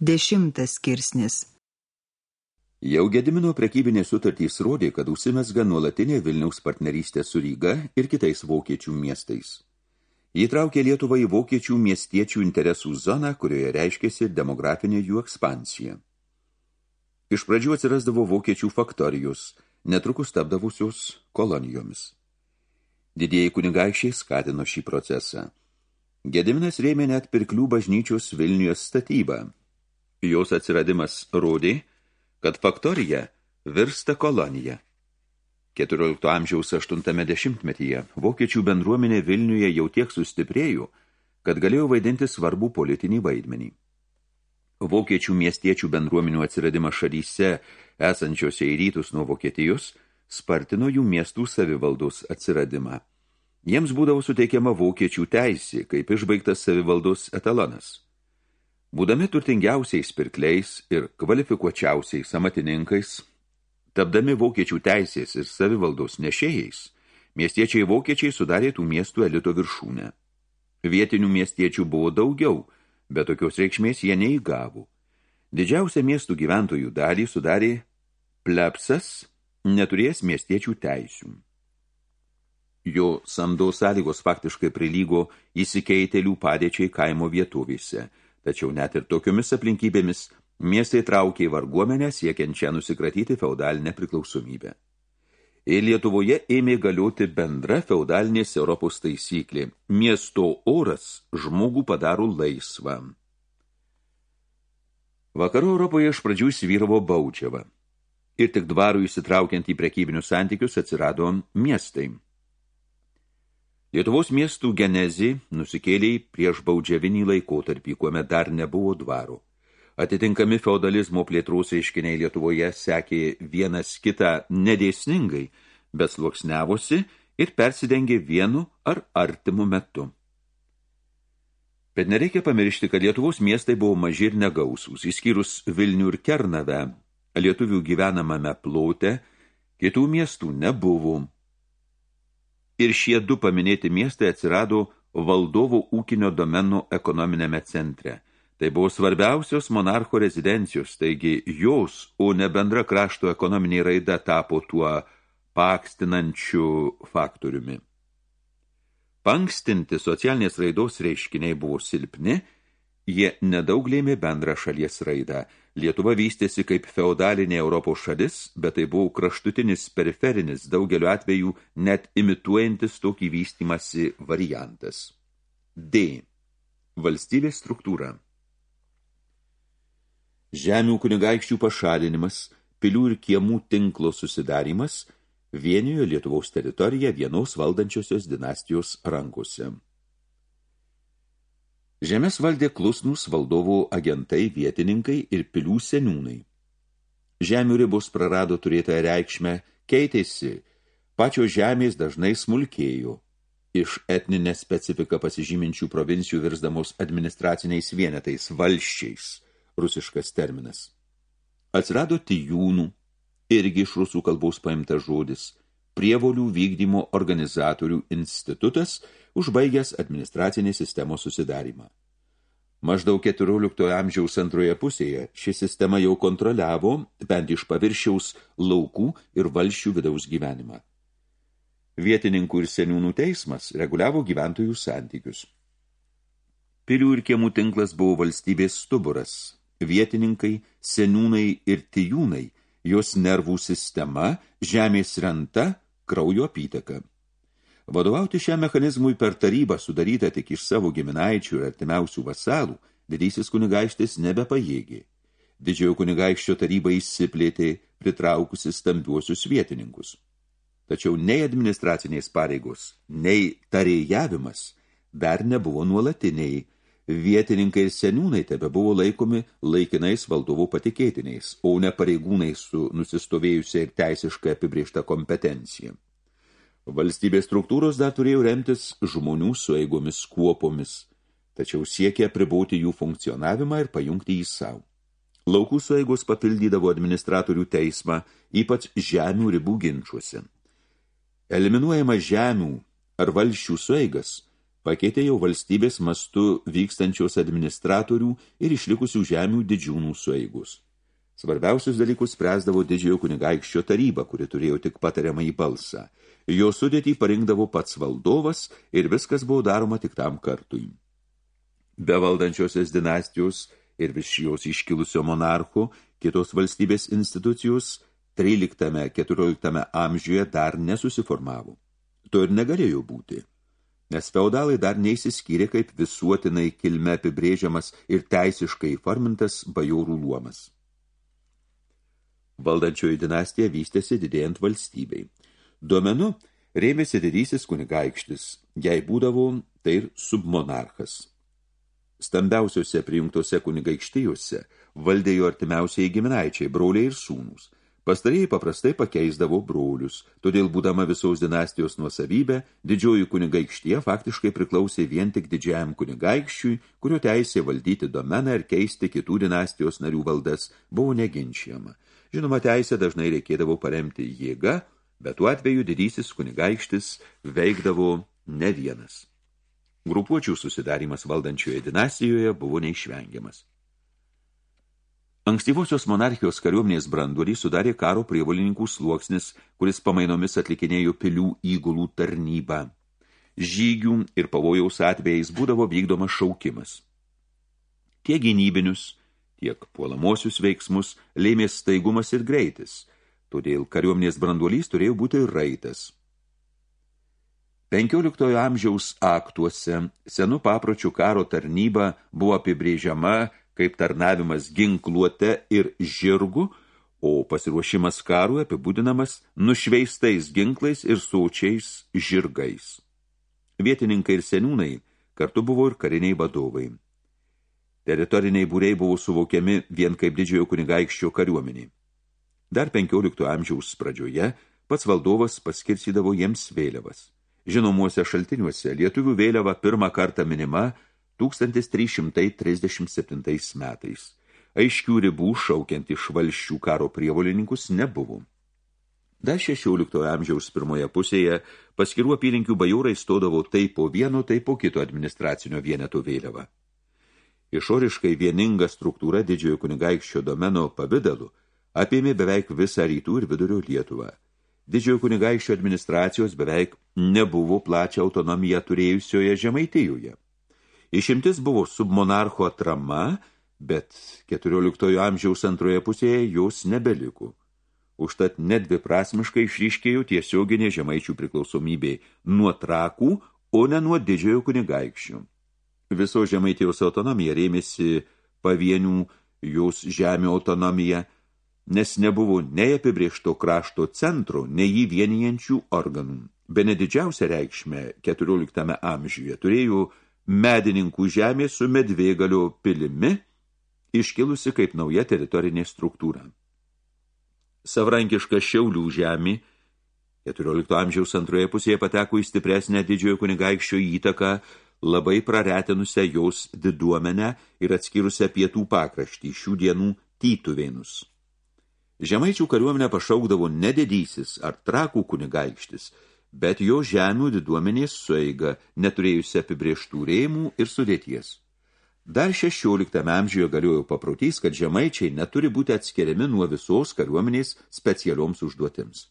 Dešimtas skirsnis. Jau Gedimino prekybinės sutartys rodė, kad užsimesga nuolatinė Vilniaus partnerystė su Ryga ir kitais vokiečių miestais. Įtraukė Lietuvą į vokiečių miestiečių interesų zoną, kurioje reiškėsi demografinė jų ekspansija. Iš pradžių atsirasdavo vokiečių faktorijus, netrukus tapdavusios kolonijomis. Didieji kunigaikščiai skatino šį procesą. Gediminas rėmė net pirklių bažnyčios Vilniuje statybą. Jos atsiradimas rodė, kad faktorija virsta kolonija. 14 amžiaus 80-metyje vokiečių bendruomenė Vilniuje jau tiek sustiprėjo, kad galėjo vaidinti svarbų politinį vaidmenį. Vokiečių miestiečių bendruomenių atsiradimas šalyse, esančiose į rytus nuo Vokietijos, spartino jų miestų savivaldos atsiradimą. Jiems būdavo suteikiama vokiečių teisė, kaip išbaigtas savivaldos etalonas. Būdami turtingiausiais pirkliais ir kvalifikuočiausiais amatininkais, tapdami vokiečių teisės ir savivaldos nešėjais, miestiečiai vokiečiai sudarė tų miestų elito viršūnę. Vietinių miestiečių buvo daugiau, bet tokios reikšmės jie neįgavo. Didžiausią miestų gyventojų dalį sudarė plepsas, neturės miestiečių teisių. Jo samdo sąlygos faktiškai prilygo įsikeitelių padėčiai kaimo vietovėse, tačiau net ir tokiomis aplinkybėmis miestai traukė į varguomenę siekiančią nusikratyti feudalinę priklausomybę. Ir Lietuvoje ėmė galioti bendra feudalinės Europos taisyklė – miesto oras žmogų padaro laisvą. Vakarų Europoje iš pradžių įsivyravo baudžiava ir tik dvarų įsitraukiant į prekybinius santykius atsirado miestai. Lietuvos miestų genezį nusikėlė prieš baudžiavinį laikotarpį, kuomet dar nebuvo dvarų. Atitinkami feudalizmo plėtros aiškiniai Lietuvoje sekė vienas kitą nedėsningai, bet sluoksnevosi ir persidengė vienu ar artimu metu. Bet nereikia pamiršti, kad Lietuvos miestai buvo maži ir negausūs, įskyrus Vilnių ir Kernavę, lietuvių gyvenamame plote, kitų miestų nebuvo. Ir šie du paminėti miestai atsirado valdovo ūkinio domenų ekonominėme centre. Tai buvo svarbiausios monarcho rezidencijos, taigi jos, o ne bendra krašto ekonominė raida tapo tuo pakstinančiu faktoriumi. Pankstinti socialinės raidos reiškiniai buvo silpni, jie nedaug lėmė bendrą šalies raidą – Lietuva vystėsi kaip feudalinė Europos šalis, bet tai buvo kraštutinis periferinis, daugeliu atveju net imituojantis tokį vystymasi variantas. D. Valstybės struktūra. Žemių kunigaikščių pašalinimas, pilių ir kiemų tinklo susidarimas vienijo Lietuvos teritoriją vienos valdančiosios dinastijos rankose. Žemės valdė klusnus valdovų agentai, vietininkai ir pilių seniūnai. Žemių ribos prarado turėtąją reikšmę, keitėsi, pačios žemės dažnai smulkėjo, iš etninę specifiką pasižyminčių provincijų virsdamos administraciniais vienetais, valščiais, rusiškas terminas. Atsirado tijūnų, irgi iš rusų kalbos paimtas žodis, prievolių vykdymo organizatorių institutas – užbaigęs administracinės sistemos susidarimą. Maždaug 14 amžiaus antroje pusėje ši sistema jau kontroliavo bent iš paviršiaus laukų ir valščių vidaus gyvenimą. Vietininkų ir seniūnų teismas reguliavo gyventojų santykius. Pilių ir kiemų tinklas buvo valstybės stuburas. Vietininkai, seniūnai ir tijūnai, jos nervų sistema, žemės renta, kraujo apytaka. Vadovauti šiam mechanizmui per tarybą sudarytą tik iš savo giminaičių ir artimiausių vasalų, didysis kunigaikštis nebepajėgė. Didžiojo kunigaikščio taryba įsiplėtė, pritraukusi stambiuosius vietininkus. Tačiau nei administracinės pareigos, nei tarėjavimas dar nebuvo nuolatiniai. Vietininkai ir seniūnai tebe buvo laikomi laikinais valdovų patikėtiniais, o ne pareigūnai su nusistovėjusia ir teisiškai apibriešta kompetencija. Valstybės struktūros dar turėjo remtis žmonių sueigomis kuopomis, tačiau siekė pribūti jų funkcionavimą ir pajungti į savo. Laukų sueigos papildydavo administratorių teismą, ypač žemių ribų ginčiuose. Eliminuojama žemių ar valščių sueigas pakeitė jau valstybės mastu vykstančios administratorių ir išlikusių žemių didžiūnų sueigus. Svarbiausius dalykus spręsdavo didžiojo kunigaikščio taryba, kuri turėjo tik patariamą į balsą. Jo sudėtį parinkdavo pats valdovas ir viskas buvo daroma tik tam kartui. Be valdančiosios dinastijos ir vis jos iškilusio monarcho, kitos valstybės institucijos 13-14 amžiuje dar nesusiformavo. To ir negalėjo būti, nes feudalai dar neįsiskyrė kaip visuotinai kilme apibrėžiamas ir teisiškai formintas bajorų luomas. Valdančioji dinastija vystėsi didėjant valstybei. Duomenu rėmėsi didysis kunigaikštis, jei būdavo tai ir submonarchas. Stambiausiose prijungtose kunigaikštijose valdė jo artimiausiai giminaičiai, broliai ir sūnus. Pastarėjai paprastai pakeisdavo brolius, todėl būdama visos dinastijos nuosavybė, didžioji kunigaikštyje faktiškai priklausė vien tik didžiajam kunigaikščiui, kurio teisė valdyti domeną ir keisti kitų dinastijos narių valdas buvo neginčiama. Žinoma, teisę dažnai reikėdavo paremti jėga, bet tuo atveju didysis kunigaikštis veikdavo ne vienas. Grupuočių susidarimas valdančioje dinastijoje buvo neišvengiamas. Ankstyvosios monarchijos kariuomenės branduolį sudarė karo prievolininkų sluoksnis, kuris pamainomis atlikinėjo pilių įgulų tarnybą. Žygių ir pavojaus atvejais būdavo vykdomas šaukimas. Tiek gynybinius, tiek puolamosius veiksmus lėmė staigumas ir greitis, todėl kariuomenės branduolys turėjo būti raitas – 15 amžiaus aktuose senų papročių karo tarnyba buvo apibrėžiama kaip tarnavimas ginkluote ir žirgu, o pasiruošimas karui apibūdinamas nušveistais ginklais ir saučiais žirgais. Vietininkai ir seniūnai kartu buvo ir kariniai vadovai. Teritoriniai būriai buvo suvokiami vien kaip didžiojo kunigaikščio kariuomenį. Dar 15 amžiaus pradžioje pats valdovas paskirsydavo jiems vėliavas. Žinomuose šaltiniuose lietuvių vėliava pirmą kartą minima 1337 metais. Aiškių ribų šaukiant iš valščių karo prievolininkus nebuvo. Dar 16 amžiaus pirmoje pusėje paskirų apylinkių bajorai stodavo tai po vieno, tai po kito administracinio vieneto vėliava. Išoriškai vieninga struktūra didžiojo kunigaikščio domeno pavidalu apėmė beveik visą rytų ir vidurio Lietuvą – didžiojo kunigaikščio administracijos beveik nebuvo plačią autonomiją turėjusioje Žemaitijoje. Išimtis buvo submonarcho atrama, bet 14 amžiaus antroje pusėje jos nebeliko. Užtat nedviprasmiškai išryškėjo tiesioginė žemaičių priklausomybė nuo trakų, o ne nuo didžiojo kunigaikščių. Viso žemaitijos autonomija rėmėsi pavienių jos žemė autonomija, nes nebuvo nei apibriešto krašto centro, nei jį vienijančių organų. Bene didžiausią reikšmę 14 amžiuje turėjo medininkų žemė su medvėgalio pilimi, iškilusi kaip nauja teritorinė struktūra. Savrankiška Šiaulių žemė 14 amžiaus antroje pusėje pateko į stipresnę didžiojo kunigaikščio įtaką, labai praretinusią jos diduomenę ir atskyrusią pietų pakraštį šių dienų tytuvėnus. Žemaičių kariuomenę pašaukdavo nedidysis ar trakų kunigaikštis, bet jo žemių diduomenės sueiga, neturėjusi apibrieštų rėmų ir sudėties. Dar 16 amžiuje galiojo paprotys, kad žemaičiai neturi būti atskiriami nuo visos kariuomenės specialioms užduotims.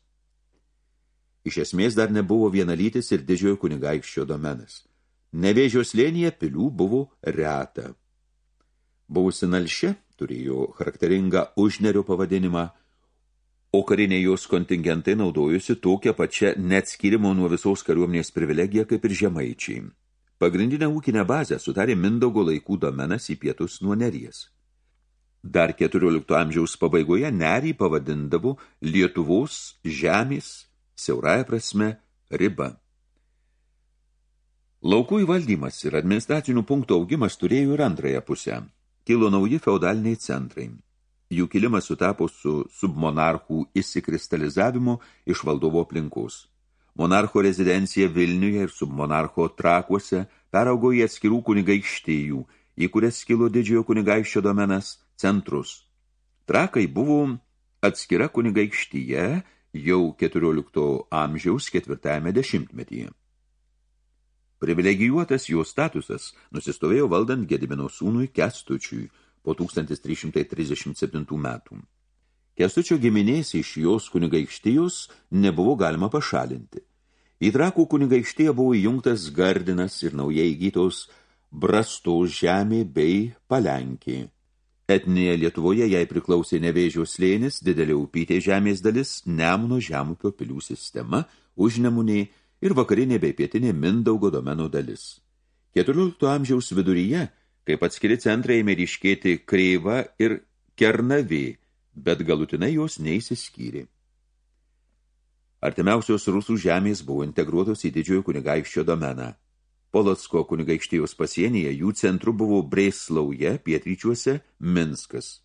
Iš esmės dar nebuvo vienalytis ir didžiojo kunigaikščio domenas. Nevėžio slėnyje pilių buvo reta. Buvusi nalšė turėjo charakteringą užnerio pavadinimą – o kariniai jos kontingentai naudojusi tokią pačią neatskirimo nuo visos kariuomenės privilegiją kaip ir žemaičiai. Pagrindinę ūkinę bazę sudarė Mindaugo laikų domenas į pietus nuo Neries. Dar 14 amžiaus pabaigoje Nerį pavadindavo Lietuvos žemės, siaurąją prasme, riba. Laukų įvaldymas ir administracinių punktų augimas turėjo ir antrąją pusę. Kilo nauji feudaliniai centrai. Jų kilimas sutapo su submonarchų įsikristalizavimu iš valdovo aplinkos. Monarcho rezidencija Vilniuje ir submonarcho trakuose peraugo į atskirų kunigaikštijų, į kurias skilo didžiojo kunigaikščio domenas centrus. Trakai buvo atskira kunigaikštyje jau 14 amžiaus ketvirtajame dešimtmetyje. Privilegijuotas jo statusas nusistovėjo valdant Gedimino sūnui Kestučiui po 1337 metų. Kestučio giminės iš jos kunigaikštijos nebuvo galima pašalinti. Į Trakų kunigaikštiją buvo įjungtas Gardinas ir naujai įgytos Brastos žemė bei Palenkė. Etnėje Lietuvoje jai priklausė Nevėžio slėnis, didelė upytė žemės dalis, Nemuno žemupio pilių sistema, užnemunė ir vakarinė bei pietinė Mindaugo domeno dalis. 14 amžiaus viduryje, kaip atskiri centrai ėmė ryškėti Kreiva ir Kernavė, bet galutinai jos neįsiskyrė. Artimiausios rusų žemės buvo integruotos į didžiojo kunigaikščio domeną. Polotsko kunigaikštijos pasienyje jų centru buvo Breislauje, pietryčiuose Minskas.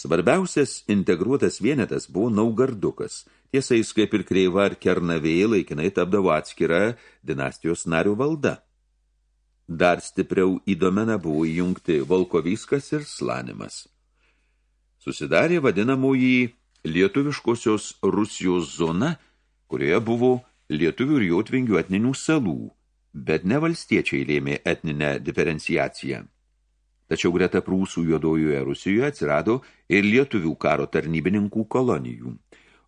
Svarbiausias integruotas vienetas buvo Naugardukas. Tiesa, jis kaip ir Kreiva ar Kernavėjai laikinai tapdavo atskira dinastijos narių valda. Dar stipriau į domeną buvo įjungti Volkoviskas ir Slanimas. Susidarė vadinamoji lietuviškosios Rusijos zona – kurioje buvo lietuvių ir jautvingių etninių salų, bet ne valstiečiai lėmė etninę diferenciaciją. Tačiau greta prūsų juodojoje Rusijoje atsirado ir lietuvių karo tarnybininkų kolonijų.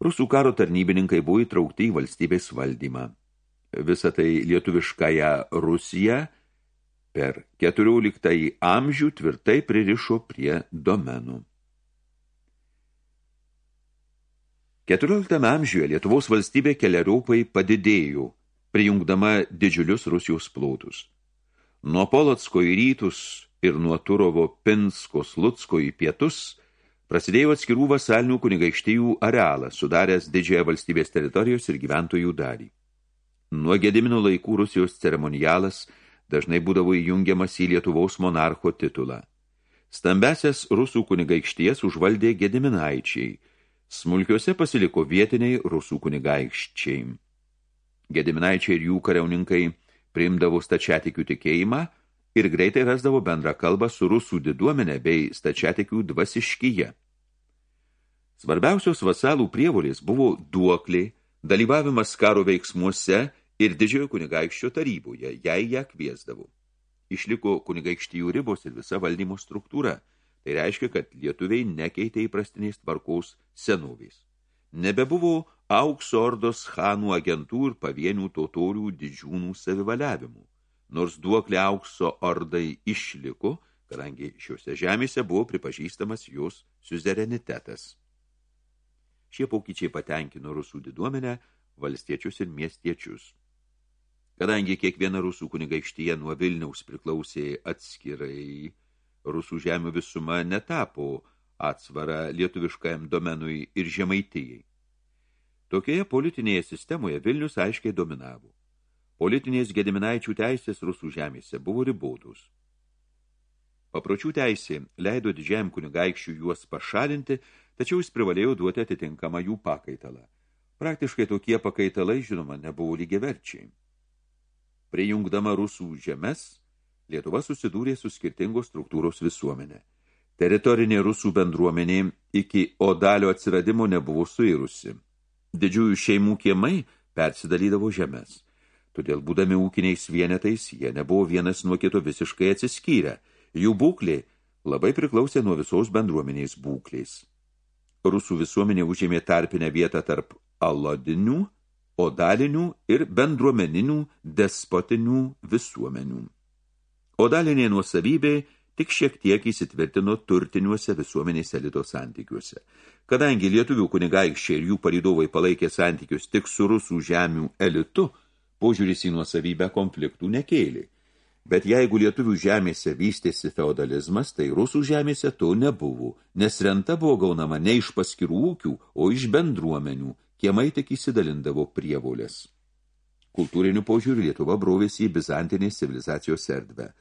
Rusų karo tarnybininkai buvo įtraukti į valstybės valdymą. Visą tai lietuviškąją Rusiją per 14 amžių tvirtai pririšo prie domenų. 14 amžiuje Lietuvos valstybė keliariopai padidėjo, prijungdama didžiulius Rusijos plotus. Nuo Polotsko į rytus ir nuo Turovo Pinsko Slutsko į pietus prasidėjo atskirų vasalinių kunigaikštijų arealas, sudaręs didžiąją valstybės teritorijos ir gyventojų dalį. Nuo Gedimino laikų Rusijos ceremonialas dažnai būdavo įjungiamas į Lietuvos monarcho titulą. Stambesias rusų kunigaikšties užvaldė Gediminaičiai – Smulkiuose pasiliko vietiniai rusų kunigaikščiai. Gediminaičiai ir jų kariauninkai priimdavo stačiatikių tikėjimą ir greitai rasdavo bendrą kalbą su rusų diduomenė bei stačiatikių dvasiškyje. Svarbiausios vasalų prievolės buvo duoklė, dalyvavimas karo veiksmuose ir didžiojo kunigaikščio taryboje, jei ją kviesdavo. Išliko kunigaikštijų ribos ir visa valdymo struktūra – Tai reiškia, kad lietuviai nekeitė įprastiniais tvarkos senovės. Nebebuvo aukso ordos chanų agentų ir pavienių totorių didžiūnų savivaliavimų, nors duoklė aukso ordai išliko, kadangi šiuose žemėse buvo pripažįstamas jos suzerenitetas. Šie pokyčiai patenkino rusų diduomenę, valstiečius ir miestiečius. Kadangi kiekviena rusų kunigaikštyje nuo Vilniaus priklausė atskirai, rusų žemių visuma netapo atsvara lietuviškajam domenui ir žemaitijai. Tokioje politinėje sistemoje Vilnius aiškiai dominavo. Politinės gediminaičių teisės rusų žemėse buvo ribotus. Papročių teisė leido didžiajam kunigaikščių juos pašalinti, tačiau jis privalėjo duoti atitinkamą jų pakaitalą. Praktiškai tokie pakaitalai, žinoma, nebuvo lygiaverčiai. Prijungdama rusų žemes, Lietuva susidūrė su skirtingos struktūros visuomenė. Teritorinė rusų bendruomenė iki Odalio atsiradimo nebuvo suirusi. Didžiųjų šeimų kiemai persidalydavo žemės. Todėl, būdami ūkiniais vienetais, jie nebuvo vienas nuo kito visiškai atsiskyrę. Jų būklė labai priklausė nuo visos bendruomenės būklės. Rusų visuomenė užėmė tarpinę vietą tarp alodinių, odalinių ir bendruomeninių despotinių visuomenių o dalinė nuosavybė tik šiek tiek įsitvirtino turtiniuose visuomenės elito santykiuose. Kadangi lietuvių kunigaikščiai ir jų paridovai palaikė santykius tik su rusų žemių elitu, požiūris į nuosavybę konfliktų nekėlė. Bet jeigu lietuvių žemėse vystėsi feodalizmas, tai rusų žemėse to nebuvo, nes renta buvo gaunama ne iš paskirų ūkių, o iš bendruomenių, kiemai tik įsidalindavo prievolės. Kultūriniu požiūriu Lietuva brovėsi į bizantinės civilizacijos erdvę.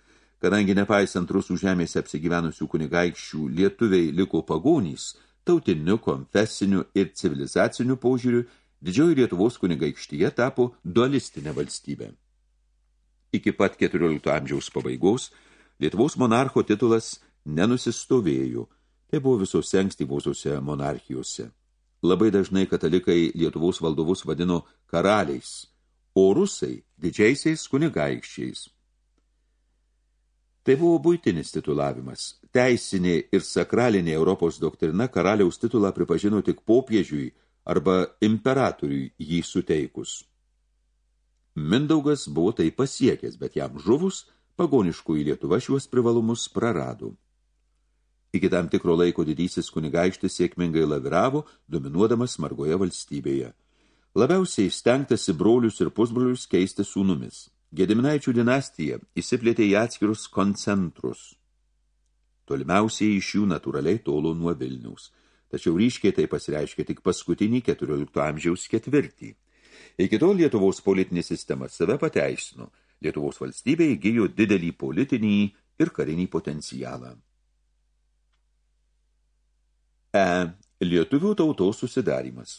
Kadangi nepaisant rusų žemėse apsigyvenusių kunigaikščių lietuviai liko pagonys, tautiniu, konfesiniu ir civilizaciniu požiūriu, didžioji Lietuvos kunigaikštyje tapo dualistinė valstybė. Iki pat 14 amžiaus pabaigos Lietuvos monarcho titulas nenusistovėjo, tai buvo visose ankstyvosiuose monarchijose. Labai dažnai katalikai Lietuvos valdovus vadino karaliais, o rusai didžiaisiais kunigaikščiais. Tai buvo būtinis titulavimas. Teisinė ir sakralinė Europos doktrina karaliaus titulą pripažino tik popiežiui arba imperatoriui jį suteikus. Mindaugas buvo tai pasiekęs, bet jam žuvus, pagoniškų į Lietuvą šiuos privalumus prarado. Iki tam tikro laiko didysis kunigaikštis sėkmingai laviravo, dominuodamas margoje valstybėje. Labiausiai stengtasi brolius ir pusbrolius keisti sūnumis. Gediminaičių dinastija įsiplėtė į atskirus koncentrus. Tolimiausiai iš jų natūraliai tolo nuo Vilniaus, tačiau ryškiai tai pasireiškia tik paskutinį 14 amžiaus ketvirtį. Iki tol Lietuvos politinė sistema save pateisino, Lietuvos valstybė įgyjo didelį politinį ir karinį potencialą. E. Lietuvių tautos susidarimas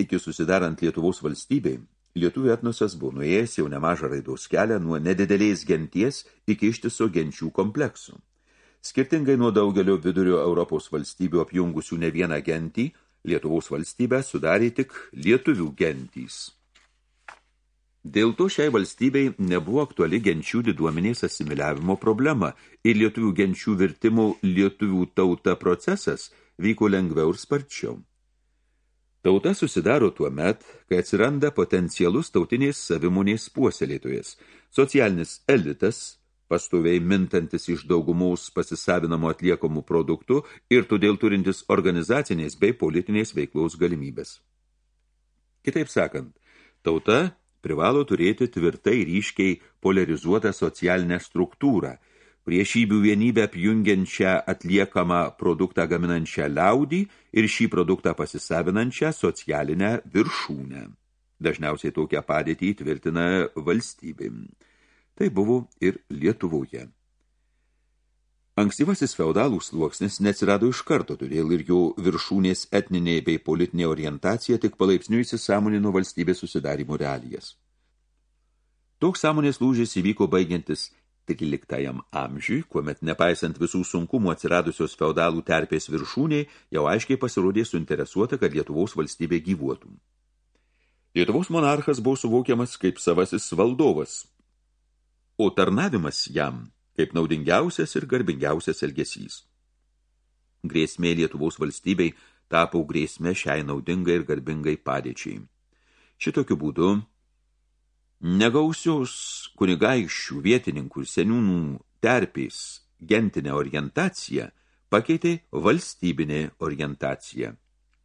Iki susidarant Lietuvos valstybei, Lietuvių etnosas buvo nuėjęs jau nemažą raidos kelią nuo nedidelės genties iki ištiso genčių kompleksų. Skirtingai nuo daugelio vidurio Europos valstybių apjungusių ne vieną gentį, Lietuvos valstybę sudarė tik lietuvių gentys. Dėl to šiai valstybei nebuvo aktuali genčių diduomenės asimiliavimo problema ir lietuvių genčių virtimo lietuvių tauta procesas vyko lengviau ir sparčiau. Tauta susidaro tuo met, kai atsiranda potencialus tautinės savimonės puoselėtojas, socialinis elitas, pastoviai mintantis iš daugumos pasisavinamo atliekamų produktų ir todėl turintis organizacinės bei politinės veiklos galimybės. Kitaip sakant, tauta privalo turėti tvirtai ryškiai polarizuotą socialinę struktūrą – priešybių vienybę apjungiančią atliekamą produktą gaminančią liaudį ir šį produktą pasisavinančią socialinę viršūnę. Dažniausiai tokią padėtį įtvirtina valstybė. Tai buvo ir Lietuvoje. Ankstyvasis feudalų sluoksnis neatsirado iš karto, todėl ir jų viršūnės etninė bei politinė orientacija tik palaipsniui įsisamonino valstybės susidarimo realijas. Toks sąmonės lūžis įvyko baigiantis 13 amžiui, kuomet nepaisant visų sunkumų atsiradusios feudalų terpės viršūniai, jau aiškiai pasirodė suinteresuota, kad Lietuvos valstybė gyvuotų. Lietuvos monarchas buvo suvokiamas kaip savasis valdovas, o tarnavimas jam kaip naudingiausias ir garbingiausias elgesys. Grėsmė Lietuvos valstybei tapo grėsmė šiai naudingai ir garbingai padėčiai. Šitokiu būdu Negausios kunigaikščių vietininkų ir seniūnų terpės gentinę orientaciją pakeitė valstybinė orientacija.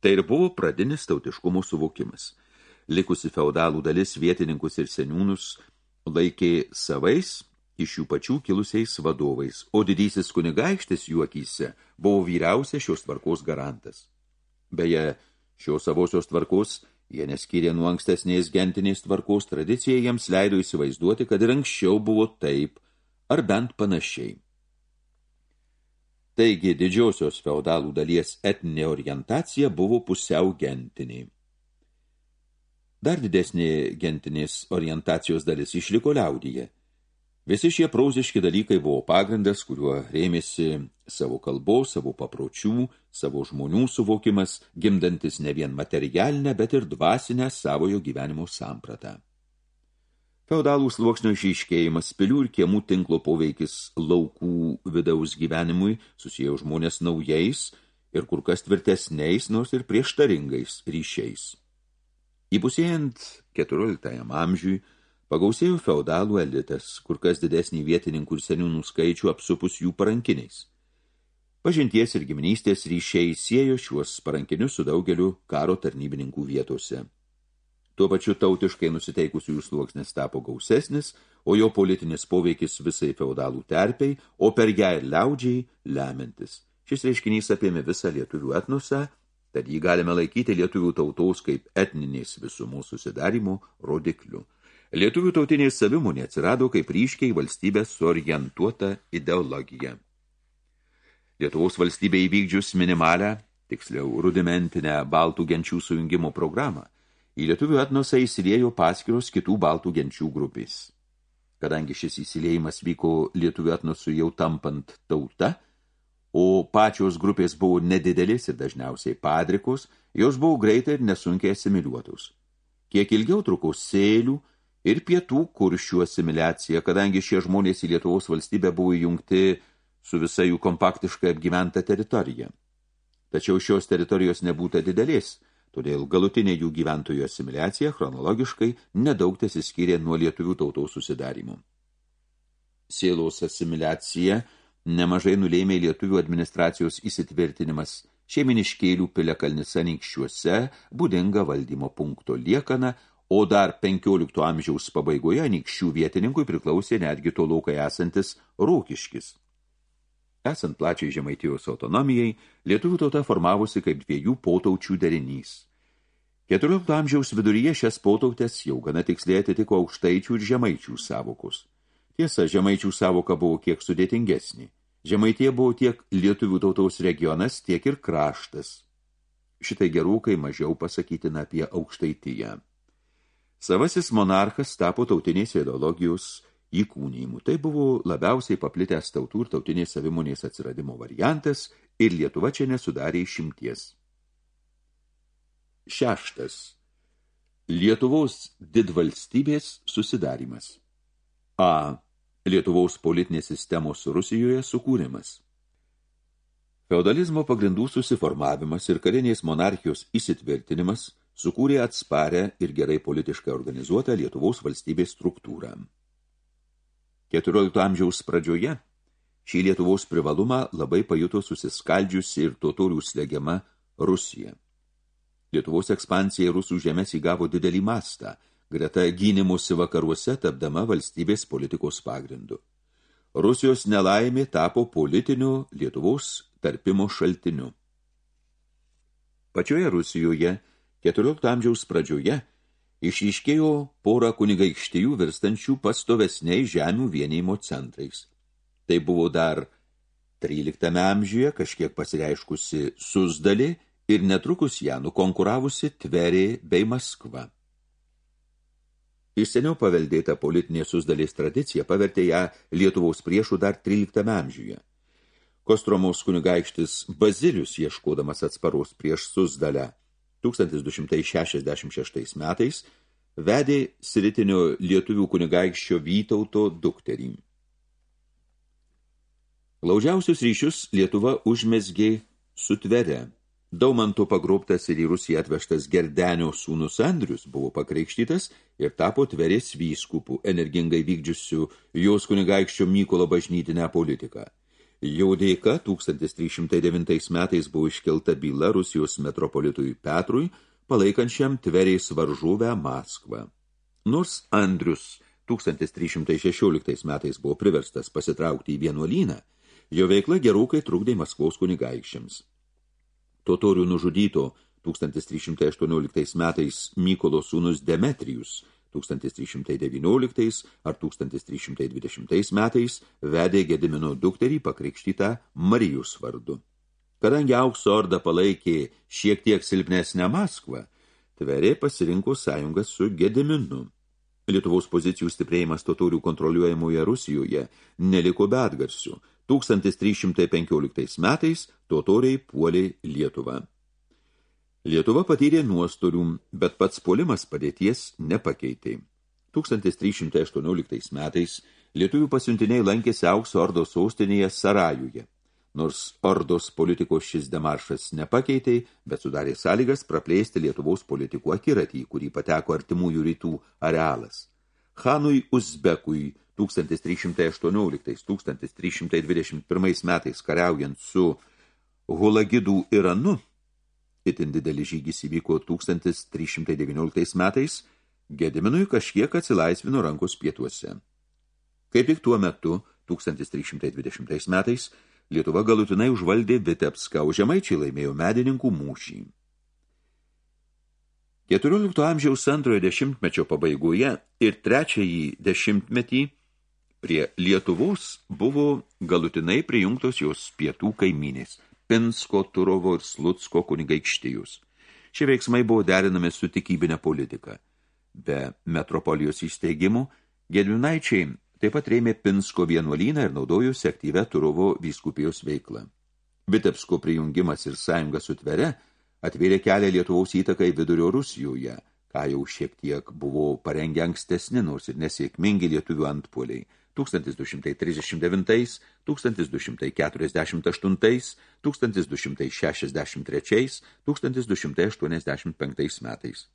Tai ir buvo pradinis tautiškumo suvokimas. Likusi feudalų dalis vietininkus ir seniūnus laikė savais iš jų pačių kilusiais vadovais, o didysis kunigaikštis jų akyse buvo vyriausia šios tvarkos garantas. Beje, šios savosios tvarkos Jie neskyrė nuo ankstesnės gentinės tvarkos tradicija, jiems leido įsivaizduoti, kad ir anksčiau buvo taip, ar bent panašiai. Taigi didžiosios feudalų dalies etninė orientacija buvo pusiau gentinė. Dar didesnė gentinės orientacijos dalis išliko liaudyje – Visi šie prauziški dalykai buvo pagrindas, kuriuo rėmėsi savo kalbos, savo papročių, savo žmonių suvokimas, gimdantis ne vien materialinę, bet ir dvasinę savojo gyvenimo sampratą. Feudalų sluoksnio išaiškėjimas, pilių ir kiemų tinklo poveikis laukų vidaus gyvenimui susijęs žmonės naujais ir kur kas tvirtesniais, nors ir prieštaringais ryšiais. Įpusėjant 14 amžiui, Pagausėjo feudalų elitas, kur kas didesnį vietininkų ir seniūnų skaičių apsupus jų parankiniais. Pažinties ir giminystės ryšiai siejo šiuos parankinius su daugeliu karo tarnybininkų vietose. Tuo pačiu tautiškai nusiteikusių sluoksnis tapo gausesnis, o jo politinis poveikis visai feudalų terpiai, o per ją ir liaudžiai lemintis. Šis reiškinys apėmė visą lietuvių etnosą, tad jį galime laikyti lietuvių tautos kaip etninės visumų susidarimo rodiklių. Lietuvių tautinė savimonė atsirado kaip ryškiai valstybės suorientuota ideologija. Lietuvos valstybė įvykdžius minimalę, tiksliau rudimentinę baltų genčių sujungimo programą, į lietuvių etnosą įsilėjo paskiros kitų baltų genčių grupės. Kadangi šis įsiliejimas vyko lietuvių etnosų jau tampant tauta, o pačios grupės buvo nedidelės ir dažniausiai padrikos, jos buvo greitai ir nesunkiai asimiliuotos. Kiek ilgiau truko sėlių ir pietų kuršių asimiliacija, kadangi šie žmonės į Lietuvos valstybę buvo jungti su visa jų kompaktiškai apgyventa teritorija. Tačiau šios teritorijos nebūta didelės, todėl galutinė jų gyventojų asimiliacija chronologiškai nedaug tesiskyrė nuo lietuvių tautos susidarimo. Sėlos asimiliacija nemažai nulėmė lietuvių administracijos įsitvirtinimas šeiminiškėlių piliakalnis anikščiuose, būdinga valdymo punkto liekana, o dar 15 amžiaus pabaigoje anikščių vietininkui priklausė netgi to laukai esantis Rūkiškis. Esant plačiai žemaitijos autonomijai, lietuvių tauta formavusi kaip dviejų potaučių derinys. 14 amžiaus viduryje šias potautės jau gana tiksliai atitiko aukštaičių ir žemaičių savokus. Tiesa, žemaičių savoka buvo kiek sudėtingesnė. Žemaitie buvo tiek lietuvių tautaus regionas, tiek ir kraštas. Šitai gerukai mažiau pasakytina apie aukštaityje. Savasis monarchas tapo tautinės ideologijos įkūnymų. Tai buvo labiausiai paplitęs tautų ir tautinės savimonės atsiradimo variantas ir Lietuva čia nesudarė išimties. Šeštas. Lietuvos didvalstybės susidarimas. A. Lietuvos politinės sistemos Rusijoje sukūrimas. Feudalizmo pagrindų susiformavimas ir karinės monarchijos įsitvirtinimas sukūrė atsparę ir gerai politiškai organizuotą Lietuvos valstybės struktūrą. 14 amžiaus pradžioje šį Lietuvos privalumą labai pajuto susiskaldžiusi ir totorių slegiama Rusija. Lietuvos ekspansija rusų žemės įgavo didelį mastą, greta gynimusi vakaruose tapdama valstybės politikos pagrindu. Rusijos nelaimė tapo politiniu Lietuvos tarpimo šaltiniu. Pačioje Rusijoje 14 amžiaus pradžioje išryškėjo porą kunigaikštijų virstančių pastovesniai žemių vienėjimo centrais. Tai buvo dar 13 amžiuje kažkiek pasireiškusi Suzdalė ir netrukus ją nukonkuravusi Tverė bei Maskva. Iš seniau paveldėta politinė Suzdalės tradicija pavertė ją Lietuvos priešų dar 13 amžiuje. Kostromaus kunigaikštis Bazilius, ieškodamas atsparos prieš Suzdalę, 1266 metais vedė siritinio lietuvių kunigaikščio Vytauto dukterį. Glaudžiausius ryšius Lietuva užmesgė su tvere. Daumanto pagrobtas ir į Rusiją atvežtas Gerdenio sūnus Andrius buvo pakreikštytas ir tapo tverės vyskupų, energingai vykdžiusių jos kunigaikščio Mykolo bažnytinę politiką. Jau dėka 1309 metais buvo iškelta byla Rusijos metropolitui Petrui, palaikančiam tveriais varžuvę Maskvą. Nors Andrius 1316 metais buvo priverstas pasitraukti į vienuolyną, jo veikla gerokai trukdė Maskvaus kunigaikščiams. Totorių nužudyto 1318 metais Mykolo sūnus Demetrijus – 1319 ar 1320 metais vedė Gedimino dukterį pakrikštytą Marijus vardu. Kadangi aukso orda palaikė šiek tiek silpnesnę Maskvą, Tverė pasirinko sąjungą su Gediminu. Lietuvos pozicijų stiprėjimas totorių kontroliuojamoje Rusijoje neliko be atgarsių. 1315 metais totoriai puolė Lietuvą. Lietuva patyrė nuostolių, bet pats puolimas padėties nepakeitė. 1318 metais lietuvių pasiuntiniai lankėsi aukso ordos sostinėje Sarajuje. Nors ordos politikos šis demaršas nepakeitė, bet sudarė sąlygas praplėsti Lietuvos politikų akiratį, kurį pateko artimųjų rytų arealas. Hanui Uzbekui 1318-1321 metais kariaujant su Hulagidų Iranu Itin didelis žygis įvyko 1319 metais, Gediminui kažkiek atsilaisvino rankos pietuose. Kaip tik tuo metu, 1320 metais, Lietuva galutinai užvaldė Vitebską, o žemaičiai laimėjo medininkų mūšį. 14 amžiaus antrojo dešimtmečio pabaigoje ir trečiąjį dešimtmetį prie Lietuvos buvo galutinai prijungtos jos pietų kaiminės – Pinsko, Turovo ir Slutsko kunigaikštijus. Šie veiksmai buvo derinami su tikybinė politika. Be metropolijos įsteigimų, Gedvinaičiai taip pat rėmė Pinsko vienuolyną ir naudojusi aktyvę Turovo vyskupijos veiklą. Vitebsko prijungimas ir sąjunga su tvere atvėrė kelią Lietuvos įtakai vidurio Rusijoje, ką jau šiek tiek buvo parengę ankstesni, nors ir nesėkmingi lietuvių antpoliai. 1239, 1248, 1263, 1285 metais.